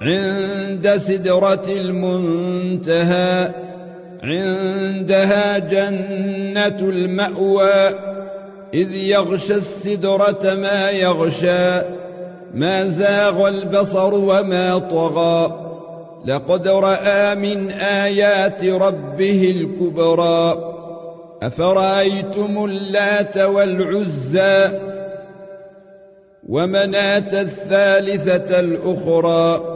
عند سدرة المنتهى عندها جنة المأوى إذ يغشى السدرة ما يغشى ما زاغ البصر وما طغى. لقد رأى من آيات ربه الكبرى. أفرأيتم اللات والعزى؟ ومناة الثالثة الأخرى.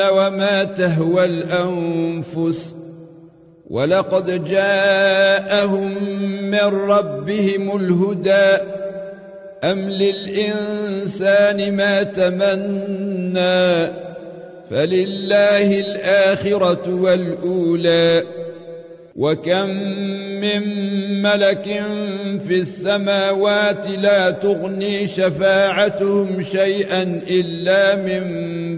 وما تهوى الأنفس ولقد جاءهم من ربهم الهدى. أم للإنسان ما تمنى فلله الآخرة والأولى. وكم من ملك في السماوات لا تغني شفاعتهم شيئا إلا من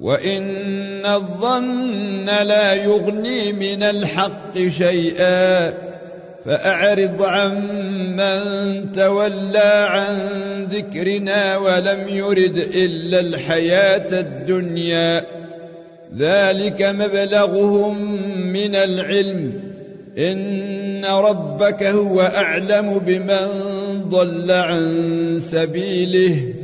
وإن الظن لا يغني من الحق شيئا فأعرض عن من تولى عن ذكرنا ولم يرد إلا الحياة الدنيا ذلك مبلغهم من العلم إن ربك هو أعلم بمن ضل عن سبيله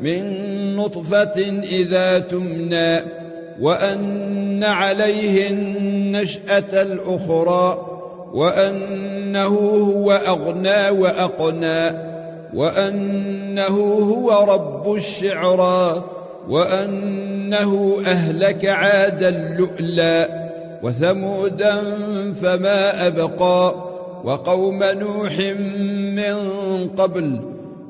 من نطفة إذا تمنى وأن عليه النشأة الأخرى وأنه هو أغنى وأقنى وأنه هو رب الشعرى وأنه أهلك عاد اللؤلا وثمودا فما أبقى وقوم نوح من قبل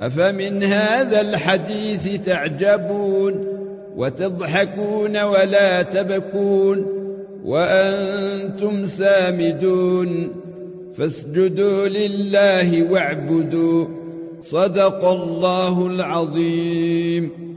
أفمن هذا الحديث تعجبون وتضحكون ولا تبكون وأنتم سامدون فاسجدوا لله واعبدوا صدق الله العظيم